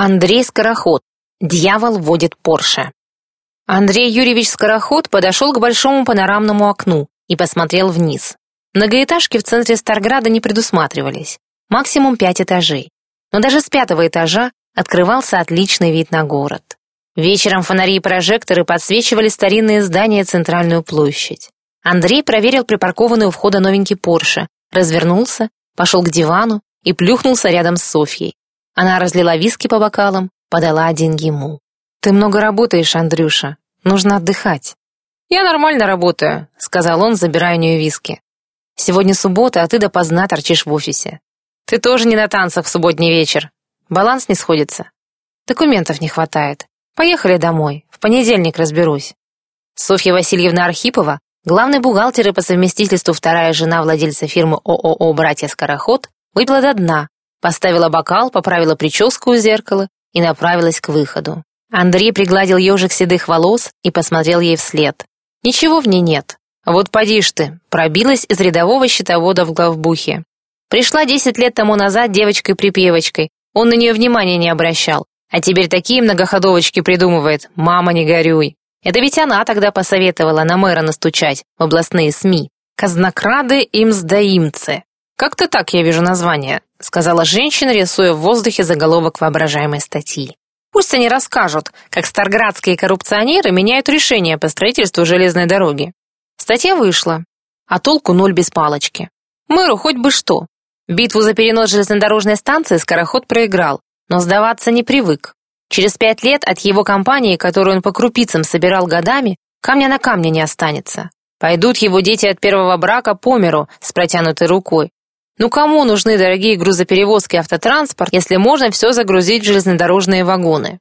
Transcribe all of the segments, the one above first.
Андрей Скороход. Дьявол водит Порше. Андрей Юрьевич Скороход подошел к большому панорамному окну и посмотрел вниз. Многоэтажки в центре Старграда не предусматривались. Максимум пять этажей. Но даже с пятого этажа открывался отличный вид на город. Вечером фонари и прожекторы подсвечивали старинные здания центральную площадь. Андрей проверил припаркованный у входа новенький Порше, развернулся, пошел к дивану и плюхнулся рядом с Софьей. Она разлила виски по бокалам, подала один ему. «Ты много работаешь, Андрюша. Нужно отдыхать». «Я нормально работаю», — сказал он, забирая у нее виски. «Сегодня суббота, а ты допоздна торчишь в офисе. Ты тоже не на танцах в субботний вечер. Баланс не сходится. Документов не хватает. Поехали домой. В понедельник разберусь». Софья Васильевна Архипова, главный бухгалтер и по совместительству вторая жена владельца фирмы ООО «Братья Скороход», выпила до дна, Поставила бокал, поправила прическу у зеркала и направилась к выходу. Андрей пригладил ежик седых волос и посмотрел ей вслед. Ничего в ней нет. Вот поди ж ты, пробилась из рядового счетовода в главбухе. Пришла десять лет тому назад девочкой-припевочкой. Он на нее внимания не обращал. А теперь такие многоходовочки придумывает. Мама, не горюй. Это ведь она тогда посоветовала на мэра настучать в областные СМИ. Казнокрады им сдаимцы. Как-то так я вижу название. — сказала женщина, рисуя в воздухе заголовок воображаемой статьи. «Пусть они расскажут, как старградские коррупционеры меняют решения по строительству железной дороги». Статья вышла, а толку ноль без палочки. Мэру хоть бы что. Битву за перенос железнодорожной станции скороход проиграл, но сдаваться не привык. Через пять лет от его компании, которую он по крупицам собирал годами, камня на камне не останется. Пойдут его дети от первого брака по миру с протянутой рукой, ну кому нужны дорогие грузоперевозки и автотранспорт, если можно все загрузить в железнодорожные вагоны?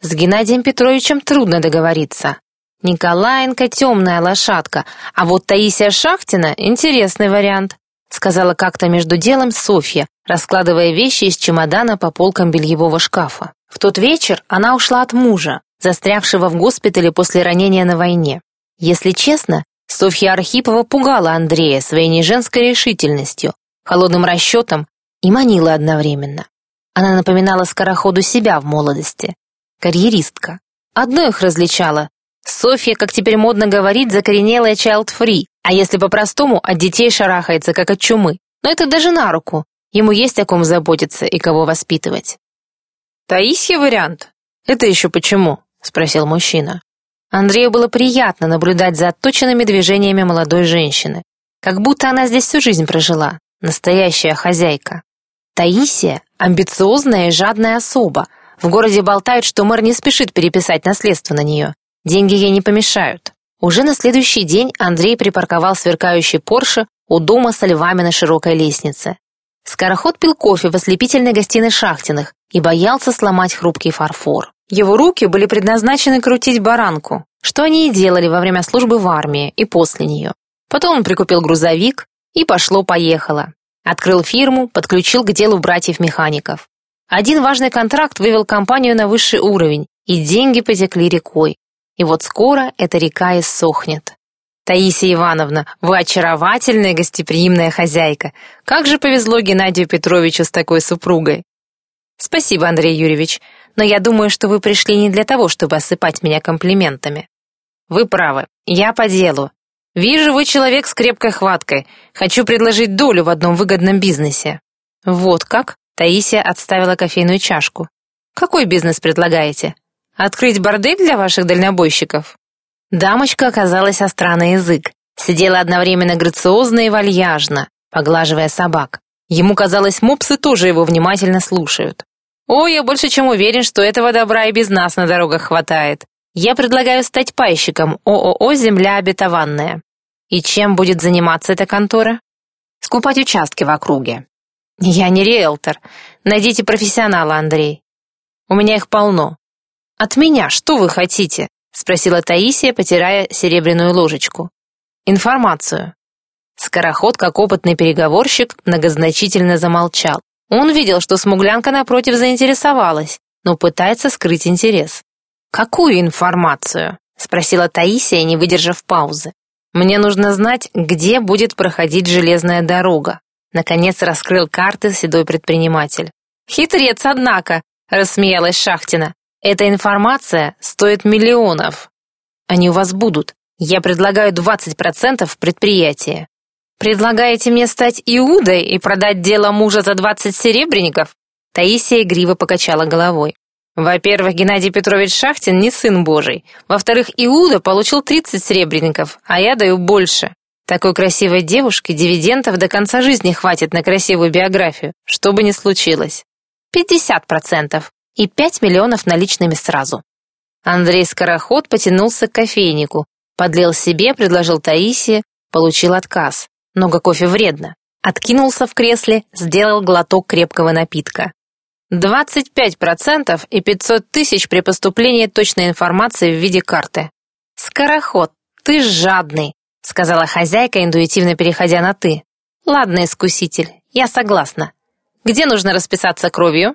С Геннадием Петровичем трудно договориться. Николаенко — темная лошадка, а вот Таисия Шахтина — интересный вариант, сказала как-то между делом Софья, раскладывая вещи из чемодана по полкам бельевого шкафа. В тот вечер она ушла от мужа, застрявшего в госпитале после ранения на войне. Если честно, Софья Архипова пугала Андрея своей неженской решительностью, холодным расчетом и манила одновременно. Она напоминала скороходу себя в молодости. Карьеристка. Одно их различало. Софья, как теперь модно говорить, закоренелая child-free, а если по-простому, от детей шарахается, как от чумы. Но это даже на руку. Ему есть о ком заботиться и кого воспитывать. «Таисия вариант? Это еще почему?» — спросил мужчина. Андрею было приятно наблюдать за отточенными движениями молодой женщины. Как будто она здесь всю жизнь прожила настоящая хозяйка. Таисия – амбициозная и жадная особа. В городе болтают, что мэр не спешит переписать наследство на нее. Деньги ей не помешают. Уже на следующий день Андрей припарковал сверкающий Порше у дома со львами на широкой лестнице. Скороход пил кофе в ослепительной гостиной Шахтиных и боялся сломать хрупкий фарфор. Его руки были предназначены крутить баранку, что они и делали во время службы в армии и после нее. Потом он прикупил грузовик, и пошло-поехало. Открыл фирму, подключил к делу братьев-механиков. Один важный контракт вывел компанию на высший уровень, и деньги потекли рекой. И вот скоро эта река иссохнет. Таисия Ивановна, вы очаровательная гостеприимная хозяйка. Как же повезло Геннадию Петровичу с такой супругой. Спасибо, Андрей Юрьевич, но я думаю, что вы пришли не для того, чтобы осыпать меня комплиментами. Вы правы, я по делу, «Вижу, вы человек с крепкой хваткой. Хочу предложить долю в одном выгодном бизнесе». «Вот как?» — Таисия отставила кофейную чашку. «Какой бизнес предлагаете? Открыть бордель для ваших дальнобойщиков?» Дамочка оказалась остра на язык. Сидела одновременно грациозно и вальяжно, поглаживая собак. Ему казалось, мопсы тоже его внимательно слушают. «О, я больше чем уверен, что этого добра и без нас на дорогах хватает. Я предлагаю стать пайщиком ООО «Земля обетованная». И чем будет заниматься эта контора? Скупать участки в округе. Я не риэлтор. Найдите профессионала, Андрей. У меня их полно. От меня что вы хотите? Спросила Таисия, потирая серебряную ложечку. Информацию. Скороход, как опытный переговорщик, многозначительно замолчал. Он видел, что смуглянка напротив заинтересовалась, но пытается скрыть интерес. «Какую информацию?» — спросила Таисия, не выдержав паузы. «Мне нужно знать, где будет проходить железная дорога». Наконец раскрыл карты седой предприниматель. «Хитрец, однако! рассмеялась Шахтина. Эта информация стоит миллионов. Они у вас будут. Я предлагаю 20% предприятия. Предлагаете мне стать Иудой и продать дело мужа за 20 серебряников? Таисия игриво покачала головой. Во-первых, Геннадий Петрович Шахтин не сын Божий. Во-вторых, Иуда получил 30 серебряников, а я даю больше. Такой красивой девушке дивидендов до конца жизни хватит на красивую биографию, что бы ни случилось. 50% и 5 миллионов наличными сразу. Андрей Скороход потянулся к кофейнику, подлил себе, предложил Таисии, получил отказ. Много кофе вредно. Откинулся в кресле, сделал глоток крепкого напитка. 25% и 500 тысяч при поступлении точной информации в виде карты. «Скороход, ты жадный», — сказала хозяйка, интуитивно переходя на «ты». «Ладно, искуситель, я согласна. Где нужно расписаться кровью?»